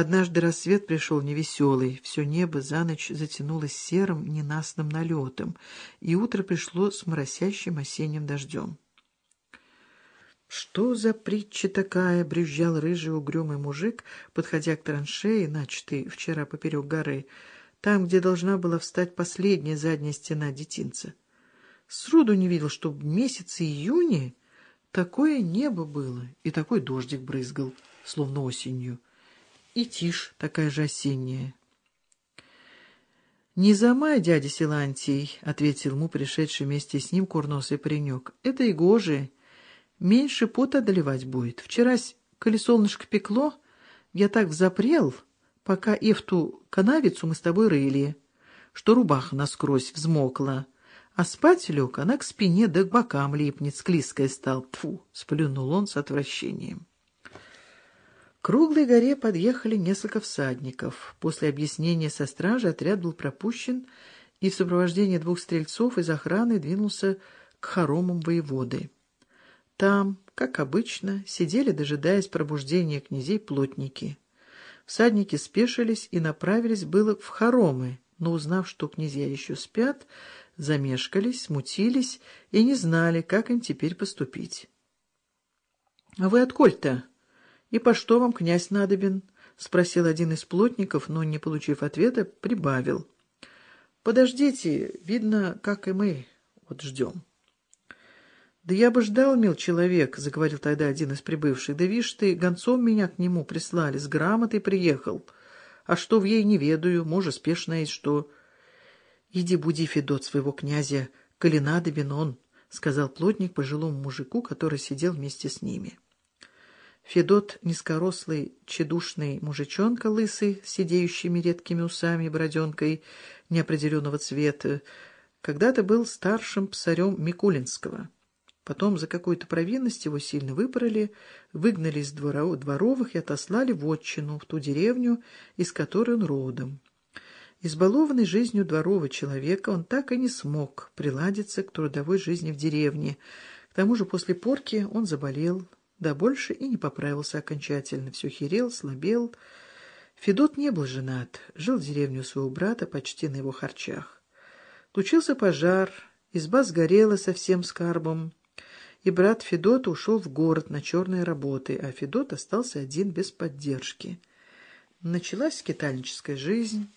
Однажды рассвет пришел невеселый, все небо за ночь затянулось серым ненастным налетом, и утро пришло с моросящим осенним дождем. «Что за притча такая?» — брюзжал рыжий угрюмый мужик, подходя к траншее, начатой вчера поперек горы, там, где должна была встать последняя задняя стена детинца. Сроду не видел, что в месяце июня такое небо было, и такой дождик брызгал, словно осенью и тишь такая же осенняя. «Не замай, дядя Силантий», — ответил ему пришедший вместе с ним курносый паренек. «Это и гоже. Меньше пота одолевать будет. Вчерась, коли солнышко пекло, я так взапрел, пока и в ту канавицу мы с тобой рыли, что рубаха насквозь взмокла, а спать лег, она к спине да к бокам липнет, склизкая стал. Тфу, сплюнул он с отвращением. Круглой горе подъехали несколько всадников. После объяснения со стражей отряд был пропущен, и в сопровождении двух стрельцов из охраны двинулся к хоромам воеводы. Там, как обычно, сидели, дожидаясь пробуждения князей, плотники. Всадники спешились и направились было в хоромы, но, узнав, что князья еще спят, замешкались, смутились и не знали, как им теперь поступить. — А вы отколь-то? — И по что вам князь надобен? — спросил один из плотников, но, не получив ответа, прибавил. — Подождите, видно, как и мы вот ждем. — Да я бы ждал, мил человек, — заговорил тогда один из прибывших. — Да вишь ты, гонцом меня к нему прислали, с грамотой приехал. А что в ей не ведаю, может, спешно есть что. — Иди буди, Федот, своего князя, коли надобен он, — сказал плотник пожилому мужику, который сидел вместе с ними. — Федот, низкорослый, чедушный мужичонка, лысый, с сидеющими редкими усами и бороденкой неопределенного цвета, когда-то был старшим псарем Микулинского. Потом за какую-то провинность его сильно выпороли, выгнали из дворов, дворовых и отослали в отчину, в ту деревню, из которой он родом. Избалованный жизнью дворового человека, он так и не смог приладиться к трудовой жизни в деревне. К тому же после порки он заболел, да больше и не поправился окончательно, все херел, слабел. Федот не был женат, жил в деревне у своего брата почти на его харчах. Случился пожар, изба сгорела со всем скарбом, и брат Федота ушел в город на черные работы, а Федот остался один без поддержки. Началась скитальническая жизнь.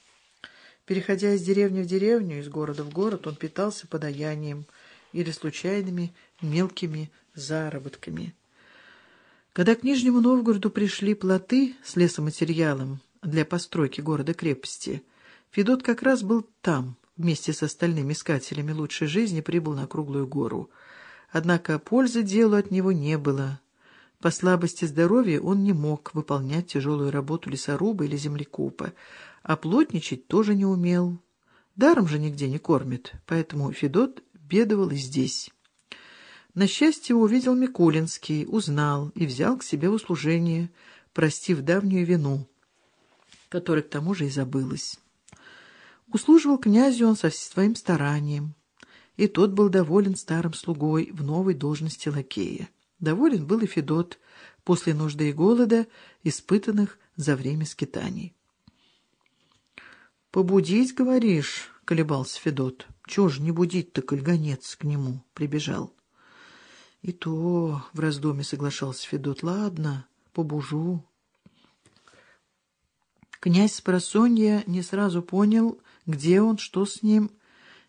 Переходя из деревни в деревню, из города в город, он питался подаянием или случайными мелкими заработками. Когда к Нижнему Новгороду пришли плоты с лесоматериалом для постройки города-крепости, Федот как раз был там, вместе с остальными искателями лучшей жизни прибыл на Круглую гору. Однако пользы делу от него не было. По слабости здоровья он не мог выполнять тяжелую работу лесоруба или землекупа, а плотничать тоже не умел. Даром же нигде не кормит, поэтому Федот бедовал и здесь. На счастье увидел Микулинский, узнал и взял к себе в услужение, простив давнюю вину, которая к тому же и забылась. Услуживал князю он со своим старанием, и тот был доволен старым слугой в новой должности лакея. Доволен был и Федот после нужды и голода, испытанных за время скитаний. «Побудить, говоришь?» — колебался Федот. «Чего ж не будить-то, коль гонец к нему прибежал?» — И то, — в раздоме соглашался Федот, — ладно, побужу. Князь Спросонья не сразу понял, где он, что с ним.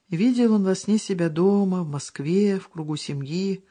Видел он во сне себя дома, в Москве, в кругу семьи,